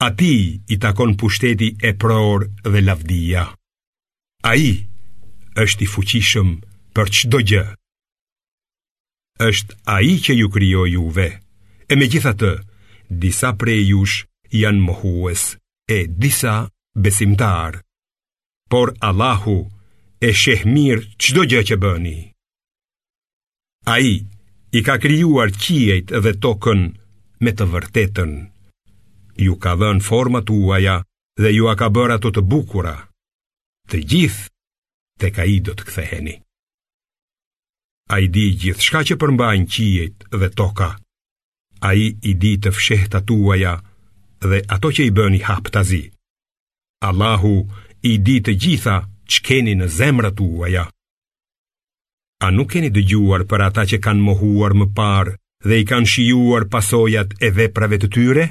Atij i takon pushteti e prore edhe lavdia. Ai është i fuqishëm për çdo gjë. Është ai që ju krijoi juve, e megjithatë, disa prej jush janë mohues, e disa besimtarë. Por Allahu e sheh mirë çdo gjë që bëni. Ai i ka krijuar qiejt dhe tokën me të vërtetën. Ju ka dhënë format tuaja dhe jua ka bërë ato të bukura. Të gjithë tek ai do të ktheheni. Ai di gjithçka që përmbajnë qiejt dhe toka. Ai i di të fshehtat tuaja dhe ato që i bëni haptazi. Allahu i di të gjitha ç'keni në zemrat tuaja. A nuk keni dëgjuar për ata që kanë mohuar më parë dhe i kanë shijuar pasojat e veprave të tyre?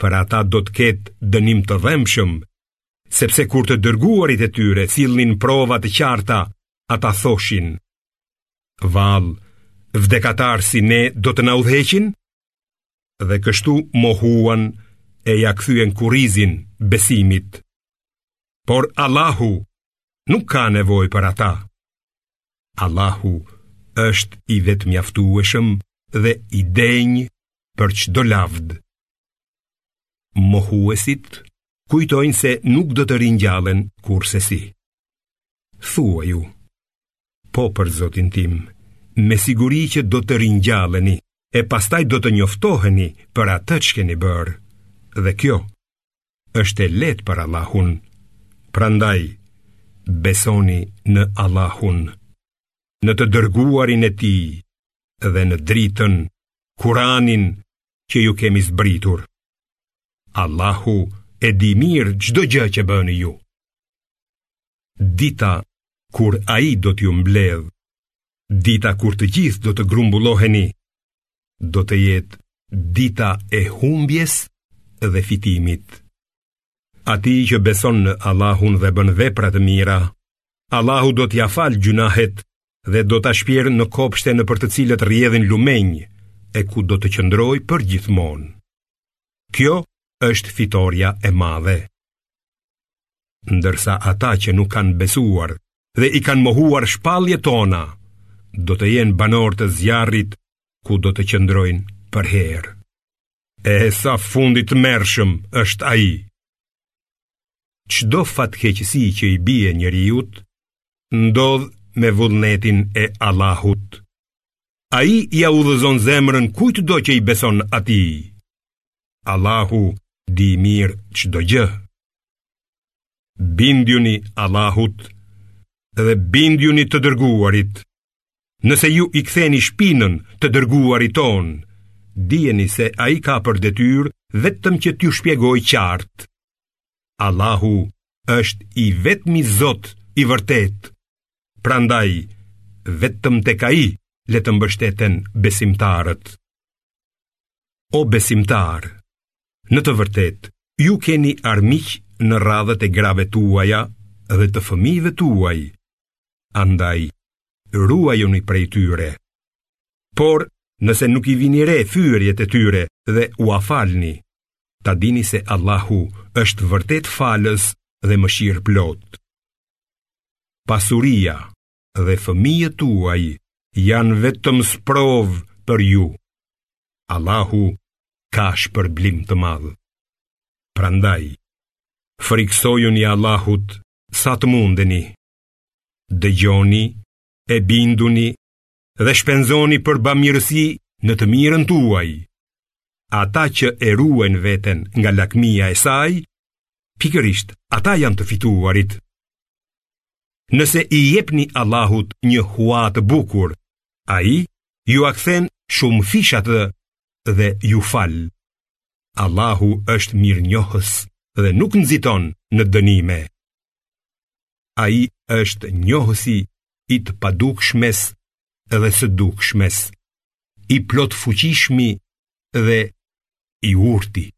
Për ata do të ketë dënim të dhembshëm, sepse kur të dërguarit e tyre sillnin prova të qarta, ata thoshin: Vallë, vdekatarë si ne do të na udhëheqin? Dhe kështu mohuan e ia kthyen kurrizin besimit. Por Allahu nuk ka nevojë për ata. Allahu është i vetëmjaftueshëm dhe i denjë për çdo lavd. Mohuesit kujtojnë se nuk do të ringjallen kurrsesi. Thuaju, po për Zotin tim, me siguri që do të ringjalleni e pastaj do të njoftoheni për atë ç'keni bërë. Dhe kjo është e lehtë për Allahun, prandaj besoni në Allahun, në të dërguarin e tij dhe në dritën, Kuranin që ju kemi zbritur. Allahu e di mirë çdo gjë që bëni ju. Dita kur ai do t'ju mbledhë, dita kur të gjithë do të grumbulloheni, do të jetë dita e humbjes dhe fitimit. Atij që beson në Allahun dhe bën vepra të mira, Allahu do t'ia falë gjynahet dhe do ta shpjerë në kopshte nëpër të cilët rrjedhin lumenj e ku do të qëndrojë përgjithmonë. Kjo është fitorja e madhe. Ndërsa ata që nuk kanë besuar dhe i kanë mohuar shpalljet tona, do të jenë banorë të zjarrit ku do të qëndrojnë përherë. E sa fund i tmerrshëm është ai. Çdo fatkeqësi që i bie njeriut, ndodh me vullnetin e Allahut. Ai ia udhëzon zemrën kujtdo që i beson atij. Allahu di mirë çdo gjë. Bindjuni Allahut dhe bindjuni të dërguarit. Nëse ju i ktheni shpinën të dërguarit tonë, dijeni se ai ka për detyrë vetëm që t'ju shpjegojë qartë. Allahu është i vetmi Zot i vërtetë. Prandaj, vetëm tek ai le të mbështeten besimtarët. O besimtarë, në të vërtetë, ju keni armiq në radhët e grave tuaja dhe të fëmijëve tuaj, andaj, ruajuni prej tyre. Por, nëse nuk i vini re fyerjet e tyre dhe ua falni, ta dini se Allahu është vërtet falës dhe mëshirëplotë. Pasuria dhe fëmijët tuaj janë vetëm sprovë për ju. Allahu ka shpërblim të madh. Prandaj, frikësojuni Allahut sa të mundeni. Dëgjoni e binduni dhe shpenzoni për bamirësi në të mirën tuaj. Ata që e ruajnë veten nga lakmia e saj, pikërisht ata janë të fituarit. Nëse i jepni Allahut një hua të bukur, ai jua kthen shumëfish atë dhe ju fal. Allahu është mirënjohës dhe nuk nxiton në dënime. Ai është njohësi i të padukshmes dhe së dukshmes, i plotfuqishmi dhe i urti.